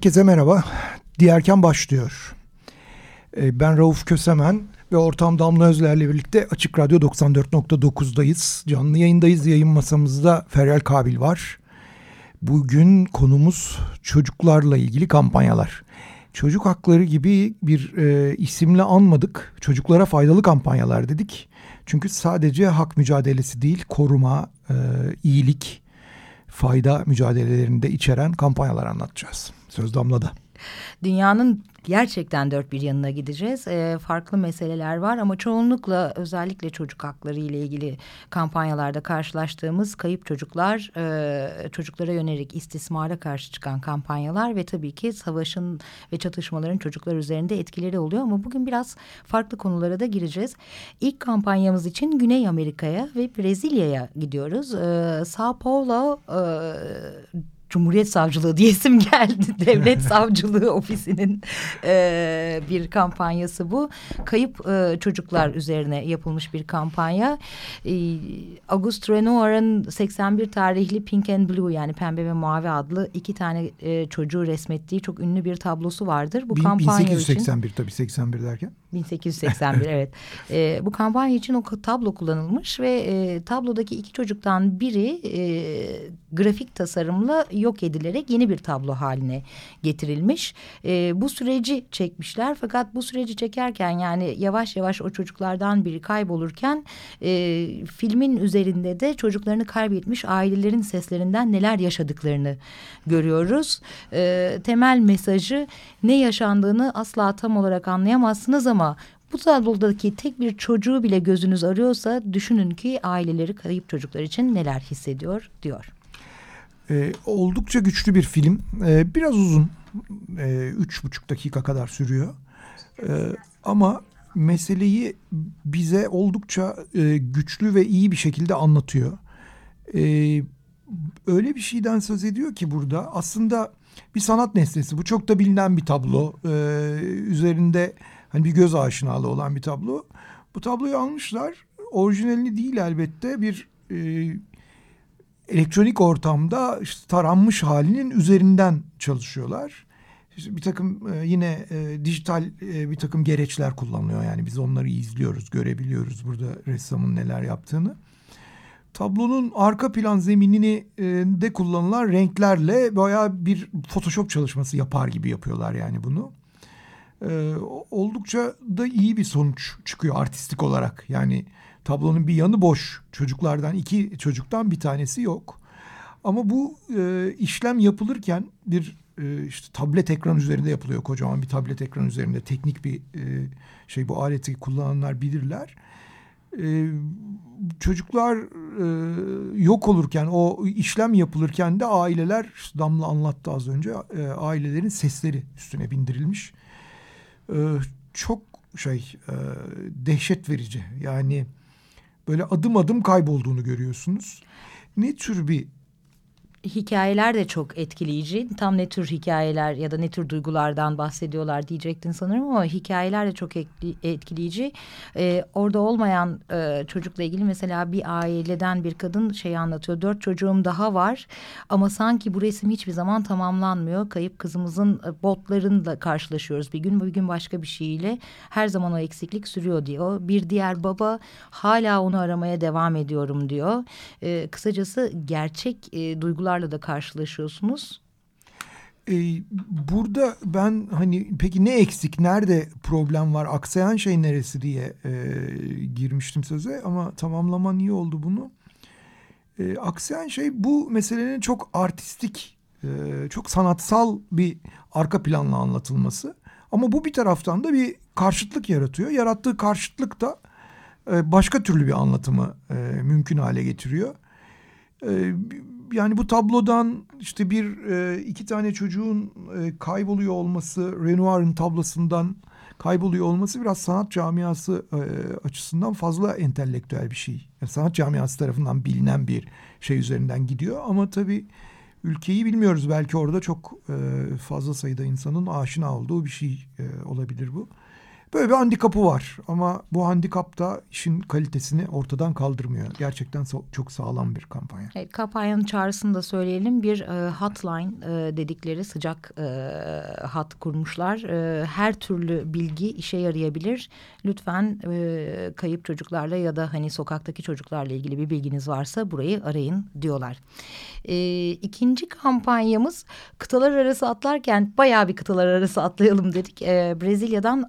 Herkese merhaba. Diğerken başlıyor. Ee, ben Rauf Kösemen ve ortam Damla Özler'le birlikte Açık Radyo 94.9'dayız. Canlı yayındayız. Yayın masamızda Feryal Kabil var. Bugün konumuz çocuklarla ilgili kampanyalar. Çocuk hakları gibi bir e, isimle anmadık. Çocuklara faydalı kampanyalar dedik. Çünkü sadece hak mücadelesi değil, koruma, e, iyilik, fayda mücadelelerinde içeren kampanyalar anlatacağız. Söz Damla'da. Dünyanın gerçekten dört bir yanına gideceğiz. E, farklı meseleler var ama çoğunlukla özellikle çocuk hakları ile ilgili kampanyalarda karşılaştığımız kayıp çocuklar, e, çocuklara yönelik istismara karşı çıkan kampanyalar ve tabii ki savaşın ve çatışmaların çocuklar üzerinde etkileri oluyor. Ama bugün biraz farklı konulara da gireceğiz. İlk kampanyamız için Güney Amerika'ya ve Brezilya'ya gidiyoruz. E, Sao Paulo... E, Cumhuriyet Savcılığı diyesim geldi. Devlet Savcılığı Ofisi'nin e, bir kampanyası bu. Kayıp e, çocuklar üzerine yapılmış bir kampanya. E, Auguste Renoir'ın 81 tarihli Pink and Blue yani Pembe ve Mavi adlı iki tane e, çocuğu resmettiği çok ünlü bir tablosu vardır. Bu Bin, kampanya 1881 için, tabii 81 derken. 1881 evet. E, bu kampanya için o tablo kullanılmış ve e, tablodaki iki çocuktan biri e, grafik tasarımla yok edilerek yeni bir tablo haline getirilmiş. E, bu süreci çekmişler fakat bu süreci çekerken yani yavaş yavaş o çocuklardan biri kaybolurken e, filmin üzerinde de çocuklarını kaybetmiş ailelerin seslerinden neler yaşadıklarını görüyoruz. E, temel mesajı ne yaşandığını asla tam olarak anlayamazsınız ama bu tablodaki tek bir çocuğu bile gözünüz arıyorsa düşünün ki aileleri kayıp çocuklar için neler hissediyor diyor. Ee, oldukça güçlü bir film. Ee, biraz uzun. Ee, üç buçuk dakika kadar sürüyor. Ee, ama meseleyi bize oldukça e, güçlü ve iyi bir şekilde anlatıyor. Ee, öyle bir şeyden söz ediyor ki burada aslında bir sanat nesnesi. Bu çok da bilinen bir tablo. Ee, üzerinde hani bir göz aşinalığı olan bir tablo. Bu tabloyu almışlar. Orijinalini değil elbette bir e, elektronik ortamda işte taranmış halinin üzerinden çalışıyorlar. İşte bir takım e, yine e, dijital e, bir takım gereçler kullanılıyor. Yani biz onları izliyoruz, görebiliyoruz burada ressamın neler yaptığını. Tablonun arka plan zeminini e, de kullanılan renklerle bayağı bir Photoshop çalışması yapar gibi yapıyorlar yani bunu. E, oldukça da iyi bir sonuç çıkıyor artistik olarak. Yani tablonun bir yanı boş. Çocuklardan iki çocuktan bir tanesi yok. Ama bu e, işlem yapılırken bir e, işte tablet ekran üzerinde yapılıyor. Kocaman bir tablet ekran üzerinde teknik bir e, şey bu aleti kullananlar bilirler. E, çocuklar e, yok olurken o işlem yapılırken de aileler Damla anlattı az önce e, ailelerin sesleri üstüne bindirilmiş. E, çok şey e, dehşet verici yani böyle adım adım kaybolduğunu görüyorsunuz. Ne tür bir hikayeler de çok etkileyici. Tam ne tür hikayeler ya da ne tür duygulardan bahsediyorlar diyecektin sanırım ama hikayeler de çok etkileyici. Ee, orada olmayan e, çocukla ilgili mesela bir aileden bir kadın şey anlatıyor. Dört çocuğum daha var ama sanki bu resim hiçbir zaman tamamlanmıyor. Kayıp kızımızın e, botlarıyla karşılaşıyoruz bir gün. Bir gün başka bir şeyle her zaman o eksiklik sürüyor diyor. Bir diğer baba hala onu aramaya devam ediyorum diyor. Ee, kısacası gerçek e, duygular sorunlarla da karşılaşıyorsunuz? Ee, burada ben hani peki ne eksik, nerede problem var, aksayan şey neresi diye e, girmiştim söze ama tamamlaman iyi oldu bunu. E, aksayan şey bu meselenin çok artistik, e, çok sanatsal bir arka planla anlatılması. Ama bu bir taraftan da bir karşıtlık yaratıyor. Yarattığı karşıtlık da e, başka türlü bir anlatımı e, mümkün hale getiriyor. E, yani bu tablodan işte bir e, iki tane çocuğun e, kayboluyor olması, Renoir'ın tablosundan kayboluyor olması biraz sanat camiası e, açısından fazla entelektüel bir şey. Yani sanat camiası tarafından bilinen bir şey üzerinden gidiyor ama tabii ülkeyi bilmiyoruz. Belki orada çok e, fazla sayıda insanın aşina olduğu bir şey e, olabilir bu. Böyle bir handikapı var ama bu handikap da işin kalitesini ortadan kaldırmıyor. Gerçekten so çok sağlam bir kampanya. Evet, kampanyanın çağrısını da söyleyelim. Bir e, hotline e, dedikleri sıcak e, hat kurmuşlar. E, her türlü bilgi işe yarayabilir. Lütfen e, kayıp çocuklarla ya da hani sokaktaki çocuklarla ilgili bir bilginiz varsa burayı arayın diyorlar. E, ikinci kampanyamız kıtalar arası atlarken bayağı bir kıtalar arası atlayalım dedik. E, Brezilya'dan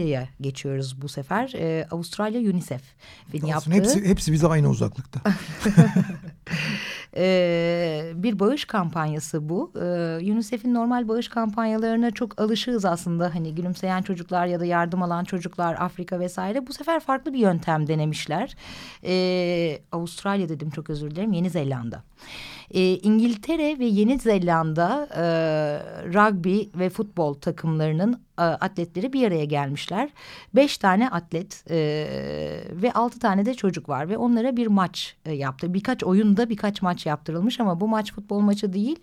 Avustralya'ya geçiyoruz bu sefer. E, Avustralya UNICEF'in yaptığı. Hepsi, hepsi bize aynı uzaklıkta. ee, bir bağış kampanyası bu. Ee, UNICEF'in normal bağış kampanyalarına çok alışığız aslında. Hani gülümseyen çocuklar ya da yardım alan çocuklar Afrika vesaire. Bu sefer farklı bir yöntem denemişler. Ee, Avustralya dedim çok özür dilerim. Yeni Zelanda. E, İngiltere ve Yeni Zelanda e, rugby ve futbol takımlarının e, atletleri bir araya gelmişler. Beş tane atlet e, ve altı tane de çocuk var ve onlara bir maç e, yaptı. Birkaç oyunda birkaç maç yaptırılmış ama bu maç futbol maçı değil.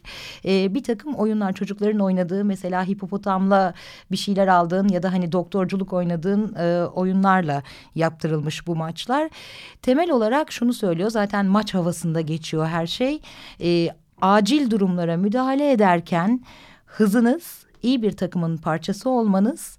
E, bir takım oyunlar çocukların oynadığı mesela hipopotamla bir şeyler aldığın ya da hani doktorculuk oynadığın e, oyunlarla yaptırılmış bu maçlar. Temel olarak şunu söylüyor zaten maç havasında geçiyor her şey e, acil durumlara müdahale ederken hızınız, iyi bir takımın parçası olmanız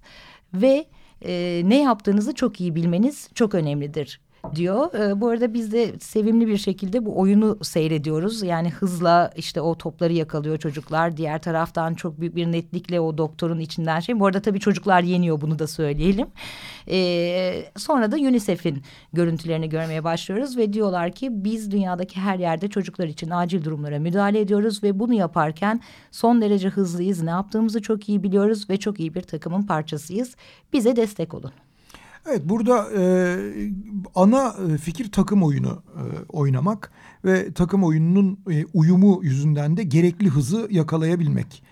ve e, ne yaptığınızı çok iyi bilmeniz çok önemlidir diyor. E, bu arada biz de sevimli bir şekilde bu oyunu seyrediyoruz. Yani hızla işte o topları yakalıyor çocuklar. Diğer taraftan çok büyük bir netlikle o doktorun içinden şey. Bu arada tabii çocuklar yeniyor bunu da söyleyelim. E, sonra da UNICEF'in görüntülerini görmeye başlıyoruz ve diyorlar ki biz dünyadaki her yerde çocuklar için acil durumlara müdahale ediyoruz ve bunu yaparken son derece hızlıyız. Ne yaptığımızı çok iyi biliyoruz ve çok iyi bir takımın parçasıyız. Bize destek olun. Evet burada e, ana e, fikir takım oyunu e, oynamak ve takım oyununun e, uyumu yüzünden de gerekli hızı yakalayabilmek.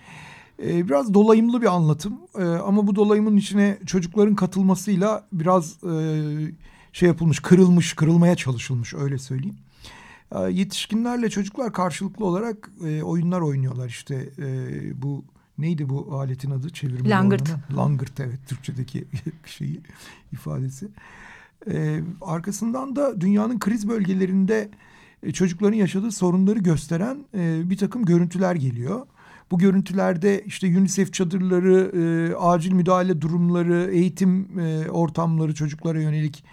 E, biraz dolayımlı bir anlatım e, ama bu dolayımın içine çocukların katılmasıyla biraz e, şey yapılmış, kırılmış, kırılmaya çalışılmış öyle söyleyeyim. E, yetişkinlerle çocuklar karşılıklı olarak e, oyunlar oynuyorlar işte e, bu neydi bu aletin adı çevirmeli Langırt. Olanı? Langırt evet Türkçedeki şeyi ifadesi. Ee, arkasından da dünyanın kriz bölgelerinde e, çocukların yaşadığı sorunları gösteren e, bir takım görüntüler geliyor. Bu görüntülerde işte UNICEF çadırları, e, acil müdahale durumları, eğitim e, ortamları çocuklara yönelik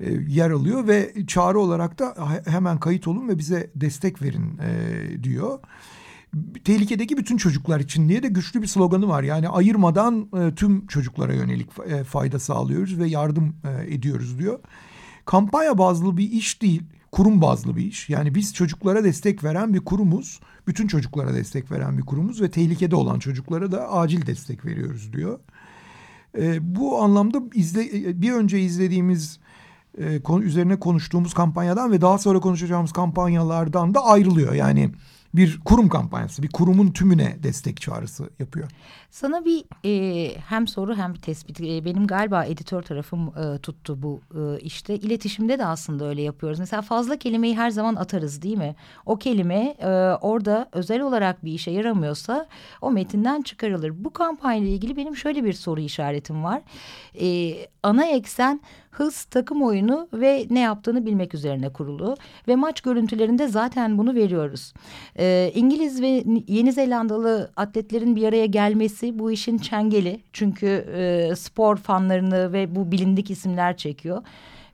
e, yer alıyor ve çağrı olarak da hemen kayıt olun ve bize destek verin e, diyor tehlikedeki bütün çocuklar için diye de güçlü bir sloganı var. Yani ayırmadan e, tüm çocuklara yönelik e, fayda sağlıyoruz ve yardım e, ediyoruz diyor. Kampanya bazlı bir iş değil, kurum bazlı bir iş. Yani biz çocuklara destek veren bir kurumuz, bütün çocuklara destek veren bir kurumuz ve tehlikede olan çocuklara da acil destek veriyoruz diyor. E, bu anlamda izle, e, bir önce izlediğimiz e, üzerine konuştuğumuz kampanyadan ve daha sonra konuşacağımız kampanyalardan da ayrılıyor. Yani bir kurum kampanyası, bir kurumun tümüne destek çağrısı yapıyor. Sana bir e, hem soru hem tespit. E, benim galiba editör tarafım e, tuttu bu e, işte. İletişimde de aslında öyle yapıyoruz. Mesela fazla kelimeyi her zaman atarız değil mi? O kelime e, orada özel olarak bir işe yaramıyorsa o metinden çıkarılır. Bu kampanya ile ilgili benim şöyle bir soru işaretim var. E, ana eksen hız, takım oyunu ve ne yaptığını bilmek üzerine kurulu. Ve maç görüntülerinde zaten bunu veriyoruz. E, İngiliz ve Yeni Zelandalı atletlerin bir araya gelmesi bu işin çengeli çünkü e, spor fanlarını ve bu bilindik isimler çekiyor.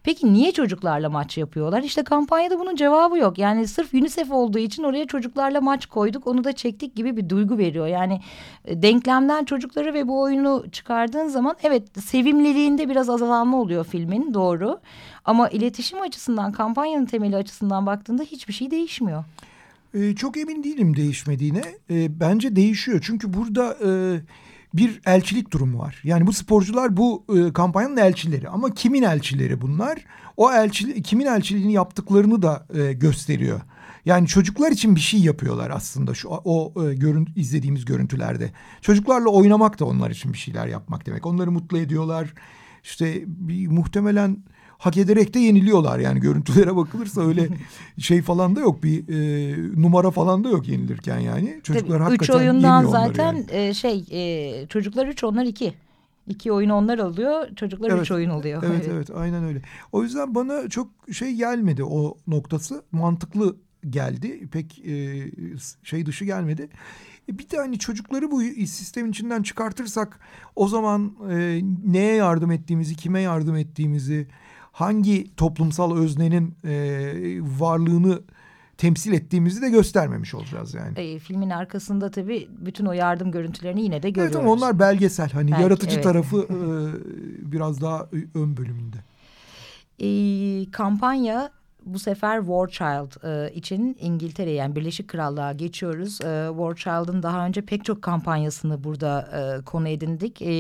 Peki niye çocuklarla maç yapıyorlar? İşte kampanyada bunun cevabı yok. Yani sırf UNICEF olduğu için oraya çocuklarla maç koyduk, onu da çektik gibi bir duygu veriyor. Yani e, denklemden çocukları ve bu oyunu çıkardığın zaman evet sevimliliğinde biraz azalma oluyor filmin doğru. Ama iletişim açısından, kampanyanın temeli açısından baktığında hiçbir şey değişmiyor. Ee, çok emin değilim değişmediğine. Ee, bence değişiyor. Çünkü burada e, bir elçilik durumu var. Yani bu sporcular bu e, kampanyanın elçileri ama kimin elçileri bunlar? O elçi kimin elçiliğini yaptıklarını da e, gösteriyor. Yani çocuklar için bir şey yapıyorlar aslında şu o e, görün, izlediğimiz görüntülerde. Çocuklarla oynamak da onlar için bir şeyler yapmak demek. Onları mutlu ediyorlar. İşte bir, muhtemelen hak ederek de yeniliyorlar yani görüntülere bakılırsa öyle şey falan da yok bir e, numara falan da yok yenilirken yani çocuklar Tabii, hakikaten üç oyundan zaten yani. e, şey e, çocuklar üç onlar iki. İki oyun onlar alıyor, çocuklar evet, üç oyun oluyor. Evet evet aynen öyle. O yüzden bana çok şey gelmedi o noktası. Mantıklı geldi. Pek e, şey dışı gelmedi. E, bir de hani çocukları bu sistemin içinden çıkartırsak o zaman e, neye yardım ettiğimizi, kime yardım ettiğimizi, hangi toplumsal öznenin e, varlığını temsil ettiğimizi de göstermemiş olacağız yani. E, filmin arkasında tabii bütün o yardım görüntülerini yine de görüyoruz. Evet ama onlar belgesel hani Belki, yaratıcı evet. tarafı e, biraz daha ön bölümünde. E, kampanya bu sefer War Child e, için İngiltere yani Birleşik Krallığa geçiyoruz. E, War Child'ın daha önce pek çok kampanyasını burada e, konu edindik. E,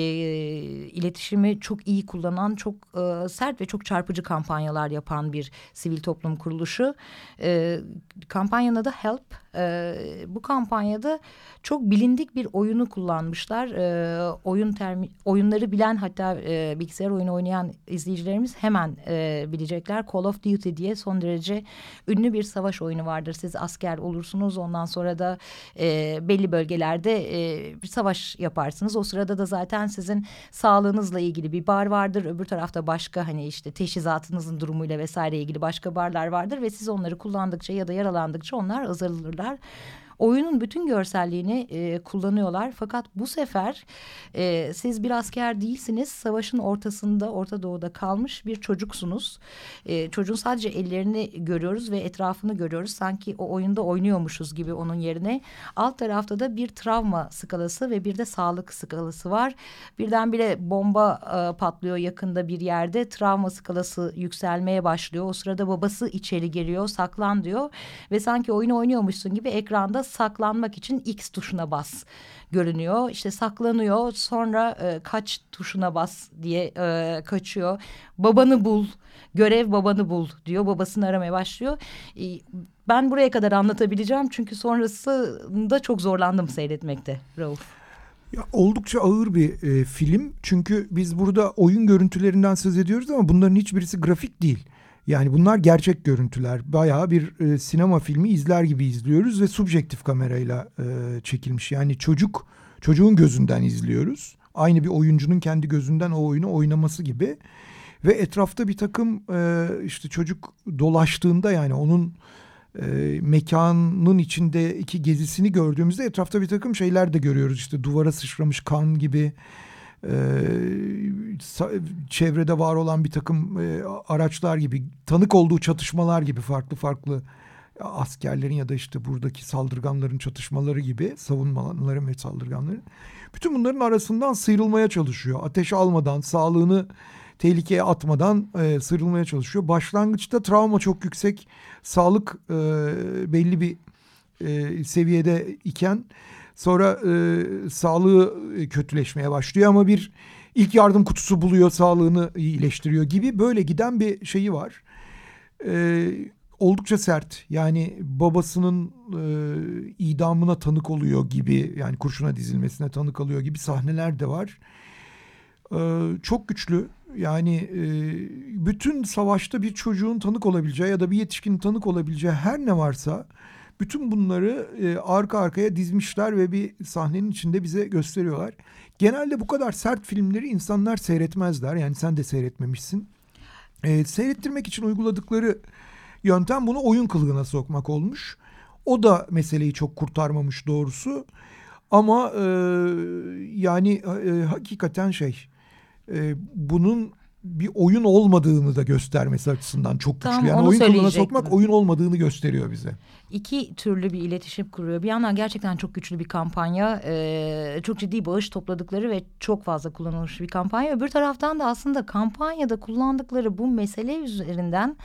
iletişimi çok iyi kullanan, çok e, sert ve çok çarpıcı kampanyalar yapan bir sivil toplum kuruluşu. E, kampanyanın adı Help. E, bu kampanyada çok bilindik bir oyunu kullanmışlar. E, oyun termi, oyunları bilen hatta e, bilgisayar oyunu oynayan izleyicilerimiz hemen e, bilecekler. Call of Duty diye son derece ünlü bir savaş oyunu vardır. Siz asker olursunuz ondan sonra da e, belli bölgelerde e, bir savaş yaparsınız. O sırada da zaten sizin sağlığınızla ilgili bir bar vardır. Öbür tarafta başka hani işte teşhizatınızın durumuyla vesaire ilgili başka barlar vardır ve siz onları kullandıkça ya da yaralandıkça onlar azalırlar. lugar Oyunun bütün görselliğini e, kullanıyorlar. Fakat bu sefer e, siz bir asker değilsiniz. Savaşın ortasında, Orta Doğu'da kalmış bir çocuksunuz. E, çocuğun sadece ellerini görüyoruz ve etrafını görüyoruz. Sanki o oyunda oynuyormuşuz gibi onun yerine. Alt tarafta da bir travma skalası ve bir de sağlık skalası var. Birdenbire bomba e, patlıyor yakında bir yerde. Travma skalası yükselmeye başlıyor. O sırada babası içeri geliyor, saklan diyor. Ve sanki oyunu oynuyormuşsun gibi ekranda saklanmak için X tuşuna bas görünüyor. İşte saklanıyor sonra e, kaç tuşuna bas diye e, kaçıyor. Babanı bul, görev babanı bul diyor. Babasını aramaya başlıyor. E, ben buraya kadar anlatabileceğim çünkü sonrasında çok zorlandım seyretmekte Rauf. Ya, oldukça ağır bir e, film çünkü biz burada oyun görüntülerinden söz ediyoruz ama bunların hiçbirisi grafik değil. Yani bunlar gerçek görüntüler. Bayağı bir e, sinema filmi izler gibi izliyoruz ve subjektif kamerayla e, çekilmiş. Yani çocuk çocuğun gözünden izliyoruz. Aynı bir oyuncunun kendi gözünden o oyunu oynaması gibi. Ve etrafta bir takım e, işte çocuk dolaştığında yani onun e, mekanın içinde iki gezisini gördüğümüzde etrafta bir takım şeyler de görüyoruz. İşte duvara sıçramış kan gibi çevrede var olan bir takım e, araçlar gibi tanık olduğu çatışmalar gibi farklı farklı askerlerin ya da işte buradaki saldırganların çatışmaları gibi savunmaların ve saldırganların bütün bunların arasından sıyrılmaya çalışıyor. Ateş almadan sağlığını tehlikeye atmadan e, sıyrılmaya çalışıyor. Başlangıçta travma çok yüksek, sağlık e, belli bir e, seviyede iken sonra e, sağlığı kötüleşmeye başlıyor ama bir ilk yardım kutusu buluyor, sağlığını iyileştiriyor gibi böyle giden bir şeyi var. E, oldukça sert. Yani babasının e, idamına tanık oluyor gibi yani kurşuna dizilmesine tanık alıyor gibi sahneler de var. E, çok güçlü. Yani e, bütün savaşta bir çocuğun tanık olabileceği ya da bir yetişkinin tanık olabileceği her ne varsa bütün bunları e, arka arkaya dizmişler ve bir sahnenin içinde bize gösteriyorlar. Genelde bu kadar sert filmleri insanlar seyretmezler. Yani sen de seyretmemişsin. E, seyrettirmek için uyguladıkları yöntem bunu oyun kılığına sokmak olmuş. O da meseleyi çok kurtarmamış doğrusu. Ama e, yani e, hakikaten şey e, bunun bir oyun olmadığını da göstermesi açısından çok güçlü. Tam yani oyun kılığına sokmak oyun olmadığını gösteriyor bize. İki türlü bir iletişim kuruyor. Bir yandan gerçekten çok güçlü bir kampanya. Ee, çok ciddi bağış topladıkları ve çok fazla kullanılmış bir kampanya. Öbür taraftan da aslında kampanyada kullandıkları bu mesele üzerinden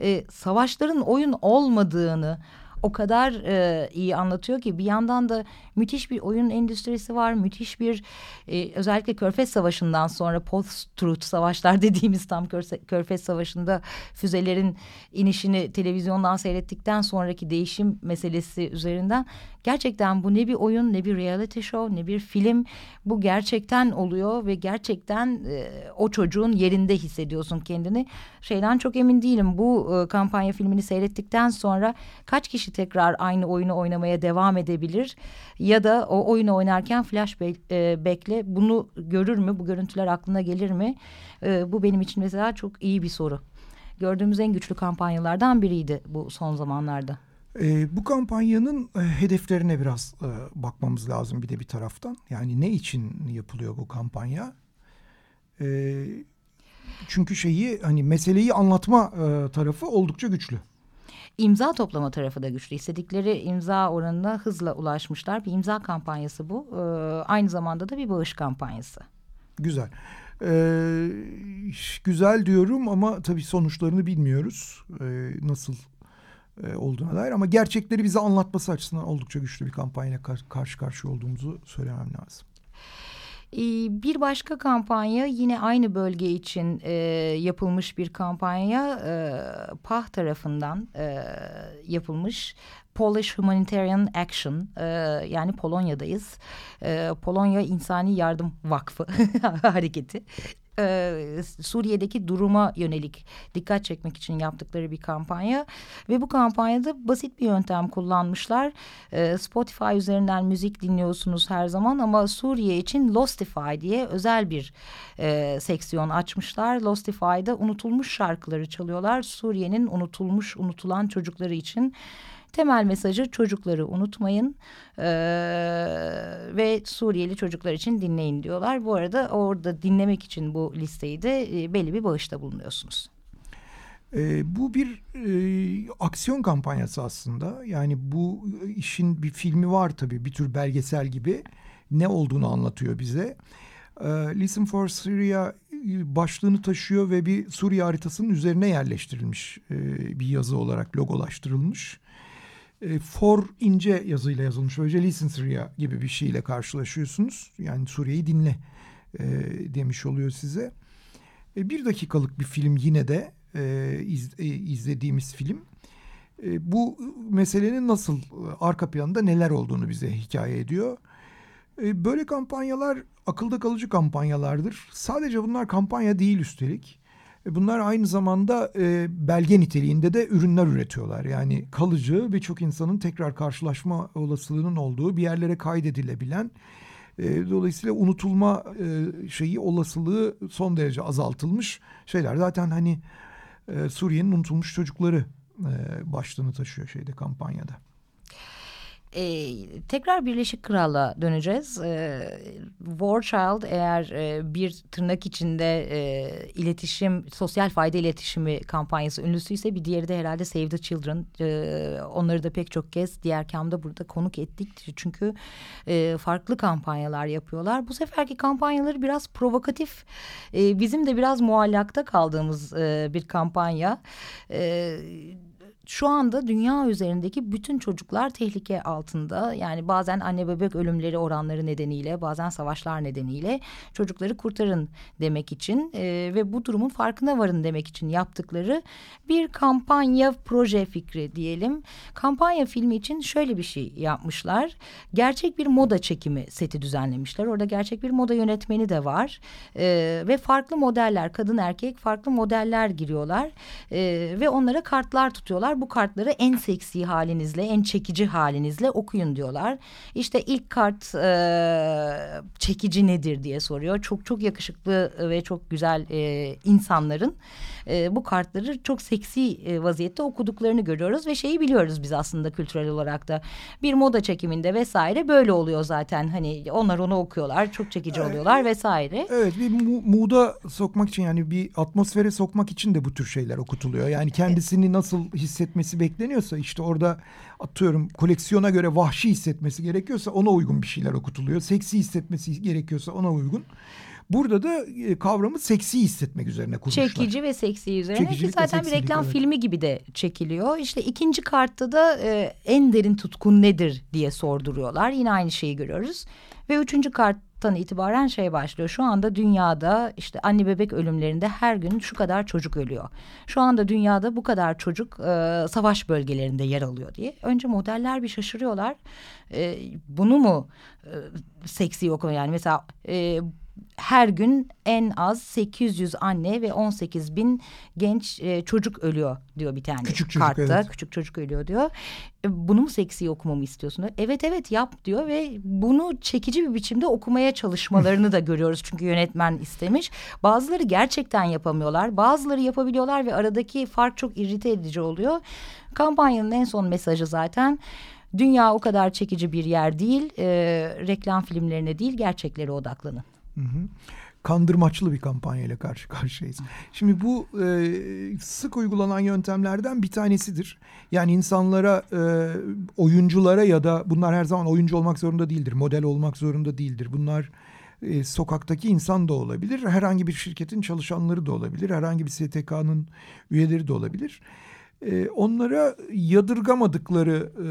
e, savaşların oyun olmadığını o kadar e, iyi anlatıyor ki bir yandan da müthiş bir oyun endüstrisi var. Müthiş bir e, özellikle Körfez Savaşı'ndan sonra post-truth savaşlar dediğimiz tam Körfez Savaşı'nda füzelerin inişini televizyondan seyrettikten sonraki değişim meselesi üzerinden gerçekten bu ne bir oyun ne bir reality show ne bir film bu gerçekten oluyor ve gerçekten e, o çocuğun yerinde hissediyorsun kendini. Şeyden çok emin değilim bu e, kampanya filmini seyrettikten sonra kaç kişi tekrar aynı oyunu oynamaya devam edebilir ya da o oyunu oynarken flashback'le e, bunu görür mü bu görüntüler aklına gelir mi? E, bu benim için mesela çok iyi bir soru. Gördüğümüz en güçlü kampanyalardan biriydi bu son zamanlarda. E, bu kampanyanın e, hedeflerine biraz e, bakmamız lazım bir de bir taraftan. Yani ne için yapılıyor bu kampanya? E, çünkü şeyi hani meseleyi anlatma e, tarafı oldukça güçlü. İmza toplama tarafı da güçlü. İstedikleri imza oranına hızla ulaşmışlar. Bir imza kampanyası bu. E, aynı zamanda da bir bağış kampanyası. Güzel. Ee, güzel diyorum ama tabii sonuçlarını bilmiyoruz. Ee, nasıl e, olduğuna dair ama gerçekleri bize anlatması açısından oldukça güçlü bir kampanyayla kar karşı karşıya olduğumuzu söylemem lazım. Ee, bir başka kampanya yine aynı bölge için e, yapılmış bir kampanya e, PAH tarafından e, yapılmış. Polish Humanitarian Action e, yani Polonya'dayız. E, Polonya İnsani Yardım Vakfı hareketi e, Suriye'deki duruma yönelik dikkat çekmek için yaptıkları bir kampanya ve bu kampanyada basit bir yöntem kullanmışlar. E, Spotify üzerinden müzik dinliyorsunuz her zaman ama Suriye için Lostify diye özel bir e, seksiyon açmışlar. Lostify'da unutulmuş şarkıları çalıyorlar. Suriye'nin unutulmuş, unutulan çocukları için Temel mesajı çocukları unutmayın e, ve Suriyeli çocuklar için dinleyin diyorlar. Bu arada orada dinlemek için bu listeyi de e, belli bir bağışta bulunuyorsunuz. E, bu bir e, aksiyon kampanyası aslında. Yani bu işin bir filmi var tabii bir tür belgesel gibi. Ne olduğunu anlatıyor bize. E, Listen for Syria başlığını taşıyor ve bir Suriye haritasının üzerine yerleştirilmiş e, bir yazı olarak logolaştırılmış e, for ince yazıyla yazılmış. Böylece listen Syria gibi bir şeyle karşılaşıyorsunuz. Yani Suriye'yi dinle e, demiş oluyor size. E, bir dakikalık bir film yine de e, iz, e, izlediğimiz film. E, bu meselenin nasıl arka planında neler olduğunu bize hikaye ediyor. E, böyle kampanyalar akılda kalıcı kampanyalardır. Sadece bunlar kampanya değil üstelik. E, bunlar aynı zamanda e, belge niteliğinde de ürünler üretiyorlar. Yani kalıcı birçok insanın tekrar karşılaşma olasılığının olduğu bir yerlere kaydedilebilen e, dolayısıyla unutulma e, şeyi olasılığı son derece azaltılmış şeyler. Zaten hani e, Suriye'nin unutulmuş çocukları e, başlığını taşıyor şeyde kampanyada. E, tekrar Birleşik Krallığa döneceğiz. E, War Child eğer e, bir tırnak içinde e, iletişim, sosyal fayda iletişimi kampanyası ünlüsüyse bir diğeri de herhalde Save the Children. E, onları da pek çok kez diğer kamda burada konuk ettik. Çünkü e, farklı kampanyalar yapıyorlar. Bu seferki kampanyaları biraz provokatif. E, bizim de biraz muallakta kaldığımız e, bir kampanya. Evet şu anda dünya üzerindeki bütün çocuklar tehlike altında. Yani bazen anne bebek ölümleri oranları nedeniyle, bazen savaşlar nedeniyle çocukları kurtarın demek için e, ve bu durumun farkına varın demek için yaptıkları bir kampanya proje fikri diyelim. Kampanya filmi için şöyle bir şey yapmışlar. Gerçek bir moda çekimi seti düzenlemişler. Orada gerçek bir moda yönetmeni de var. E, ve farklı modeller, kadın erkek farklı modeller giriyorlar. E, ve onlara kartlar tutuyorlar bu kartları en seksi halinizle, en çekici halinizle okuyun diyorlar. İşte ilk kart e, çekici nedir diye soruyor. Çok çok yakışıklı ve çok güzel e, insanların e, bu kartları çok seksi e, vaziyette okuduklarını görüyoruz ve şeyi biliyoruz biz aslında kültürel olarak da bir moda çekiminde vesaire böyle oluyor zaten hani onlar onu okuyorlar çok çekici oluyorlar vesaire. Evet bir mood'a sokmak için yani bir atmosfere sokmak için de bu tür şeyler okutuluyor. Yani kendisini nasıl hissetmesi bekleniyorsa işte orada atıyorum koleksiyona göre vahşi hissetmesi gerekiyorsa ona uygun bir şeyler okutuluyor. Seksi hissetmesi gerekiyorsa ona uygun. Burada da e, kavramı seksi hissetmek üzerine kurmuşlar. Çekici ve seksi üzerine Çekicilik ki zaten bir reklam evet. filmi gibi de çekiliyor. İşte ikinci kartta da e, en derin tutkun nedir diye sorduruyorlar. Yine aynı şeyi görüyoruz. Ve üçüncü karttan itibaren şey başlıyor. Şu anda dünyada işte anne bebek ölümlerinde her gün şu kadar çocuk ölüyor. Şu anda dünyada bu kadar çocuk e, savaş bölgelerinde yer alıyor diye. Önce modeller bir şaşırıyorlar. E, bunu mu e, seksi okuma yani mesela... E, her gün en az 800 anne ve 18 bin genç e, çocuk ölüyor diyor bir tane Küçük çocuk, kartta. evet. Küçük çocuk ölüyor diyor. E, bunu mu seksi okumamı istiyorsun? Evet evet yap diyor ve bunu çekici bir biçimde okumaya çalışmalarını da görüyoruz. Çünkü yönetmen istemiş. Bazıları gerçekten yapamıyorlar. Bazıları yapabiliyorlar ve aradaki fark çok irrite edici oluyor. Kampanyanın en son mesajı zaten... Dünya o kadar çekici bir yer değil, e, reklam filmlerine değil gerçeklere odaklanın. Hı hı. Kandırmaçlı bir kampanya ile karşı karşıyayız. Şimdi bu e, sık uygulanan yöntemlerden bir tanesidir. Yani insanlara, e, oyunculara ya da bunlar her zaman oyuncu olmak zorunda değildir, model olmak zorunda değildir. Bunlar e, sokaktaki insan da olabilir, herhangi bir şirketin çalışanları da olabilir, herhangi bir STK'nın üyeleri de olabilir. E, onlara yadırgamadıkları e,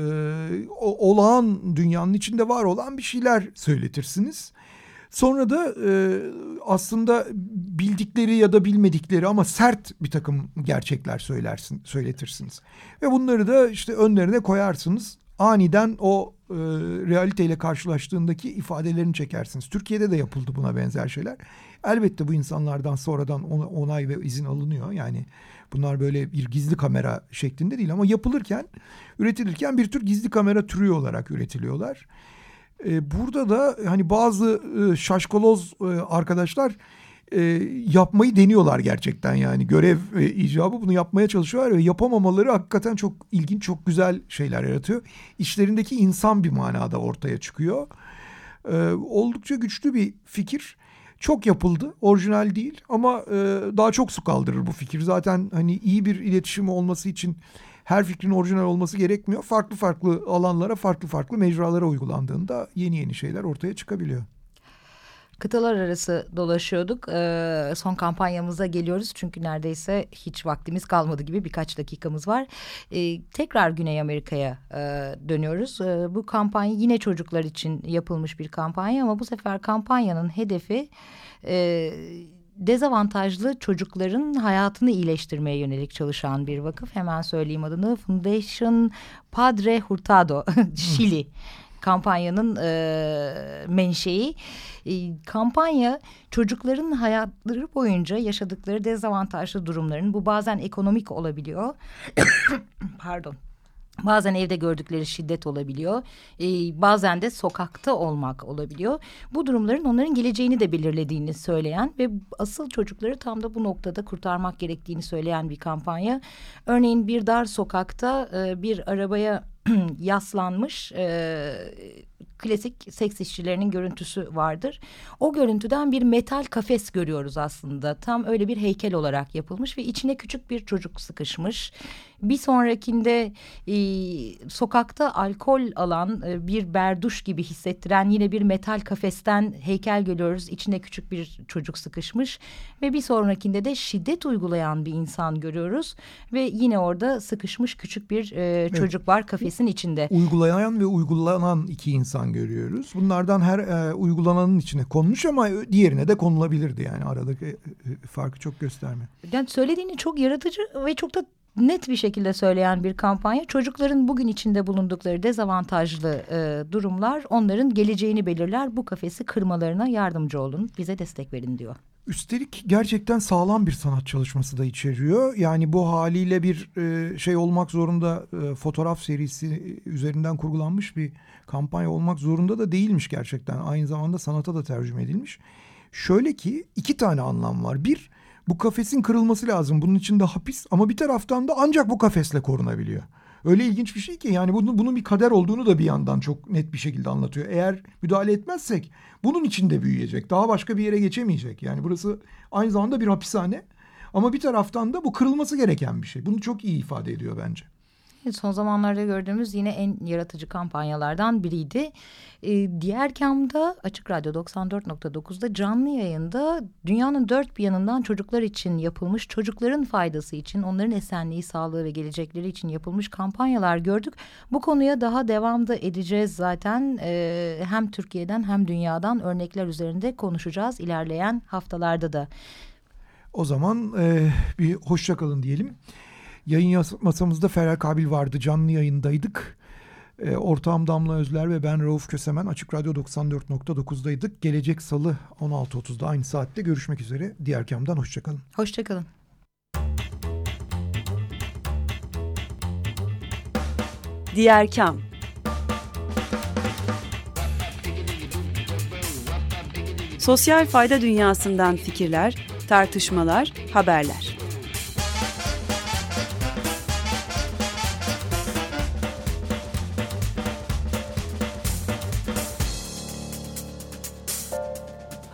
olağan dünyanın içinde var olan bir şeyler söyletirsiniz. Sonra da e, aslında bildikleri ya da bilmedikleri ama sert bir takım gerçekler söylersin, söyletirsiniz. Ve bunları da işte önlerine koyarsınız. Aniden o e, realiteyle karşılaştığındaki ifadelerini çekersiniz. Türkiye'de de yapıldı buna benzer şeyler. Elbette bu insanlardan sonradan onay ve izin alınıyor. Yani bunlar böyle bir gizli kamera şeklinde değil ama yapılırken, üretilirken bir tür gizli kamera türü olarak üretiliyorlar. E, burada da hani bazı e, şaşkaloz e, arkadaşlar e, yapmayı deniyorlar gerçekten yani görev e, icabı bunu yapmaya çalışıyorlar ve yapamamaları hakikaten çok ilginç çok güzel şeyler yaratıyor. İşlerindeki insan bir manada ortaya çıkıyor. E, oldukça güçlü bir fikir. Çok yapıldı. Orijinal değil ama e, daha çok su kaldırır bu fikir. Zaten hani iyi bir iletişim olması için her fikrin orijinal olması gerekmiyor. Farklı farklı alanlara, farklı farklı mecralara uygulandığında yeni yeni şeyler ortaya çıkabiliyor. Kıtalar arası dolaşıyorduk. Ee, son kampanyamıza geliyoruz çünkü neredeyse hiç vaktimiz kalmadı gibi birkaç dakikamız var. Ee, tekrar Güney Amerika'ya e, dönüyoruz. Ee, bu kampanya yine çocuklar için yapılmış bir kampanya ama bu sefer kampanyanın hedefi... E, dezavantajlı çocukların hayatını iyileştirmeye yönelik çalışan bir vakıf. Hemen söyleyeyim adını. Foundation Padre Hurtado, Şili kampanyanın e, menşei. E, kampanya çocukların hayatları boyunca yaşadıkları dezavantajlı durumların bu bazen ekonomik olabiliyor. Pardon Bazen evde gördükleri şiddet olabiliyor. Ee, bazen de sokakta olmak olabiliyor. Bu durumların onların geleceğini de belirlediğini söyleyen ve asıl çocukları tam da bu noktada kurtarmak gerektiğini söyleyen bir kampanya. Örneğin bir dar sokakta e, bir arabaya yaslanmış e, klasik seks işçilerinin görüntüsü vardır. O görüntüden bir metal kafes görüyoruz aslında. Tam öyle bir heykel olarak yapılmış ve içine küçük bir çocuk sıkışmış. Bir sonrakinde e, sokakta alkol alan e, bir berduş gibi hissettiren yine bir metal kafesten heykel görüyoruz. İçine küçük bir çocuk sıkışmış ve bir sonrakinde de şiddet uygulayan bir insan görüyoruz ve yine orada sıkışmış küçük bir e, çocuk evet. var kafesin içinde. Uygulayan ve uygulanan iki insan görüyoruz. Bunlardan her e, uygulananın içine konmuş ama diğerine de konulabilirdi yani aradaki e, farkı çok gösterme. Yani söylediğini çok yaratıcı ve çok da net bir şekilde söyleyen bir kampanya. Çocukların bugün içinde bulundukları dezavantajlı e, durumlar onların geleceğini belirler. Bu kafesi kırmalarına yardımcı olun, bize destek verin diyor. Üstelik gerçekten sağlam bir sanat çalışması da içeriyor. Yani bu haliyle bir e, şey olmak zorunda e, fotoğraf serisi üzerinden kurgulanmış bir kampanya olmak zorunda da değilmiş gerçekten. Aynı zamanda sanata da tercüme edilmiş. Şöyle ki iki tane anlam var. Bir bu kafesin kırılması lazım. Bunun içinde hapis ama bir taraftan da ancak bu kafesle korunabiliyor. Öyle ilginç bir şey ki yani bunun, bunun bir kader olduğunu da bir yandan çok net bir şekilde anlatıyor. Eğer müdahale etmezsek bunun içinde büyüyecek. Daha başka bir yere geçemeyecek. Yani burası aynı zamanda bir hapishane. Ama bir taraftan da bu kırılması gereken bir şey. Bunu çok iyi ifade ediyor bence. Son zamanlarda gördüğümüz yine en yaratıcı kampanyalardan biriydi. E, diğer kamda Açık Radyo 94.9'da canlı yayında dünyanın dört bir yanından çocuklar için yapılmış, çocukların faydası için, onların esenliği, sağlığı ve gelecekleri için yapılmış kampanyalar gördük. Bu konuya daha devamda edeceğiz zaten. E, hem Türkiye'den hem dünyadan örnekler üzerinde konuşacağız ilerleyen haftalarda da. O zaman e, bir hoşça kalın diyelim. Yayın masamızda Ferhat Kabil vardı. Canlı yayındaydık. E, ortağım Damla Özler ve ben Rauf Kösemen Açık Radyo 94.9'daydık. Gelecek salı 16.30'da aynı saatte görüşmek üzere. Diğer kamdan hoşçakalın. Hoşçakalın. Diğer kam. Sosyal fayda dünyasından fikirler, tartışmalar, haberler.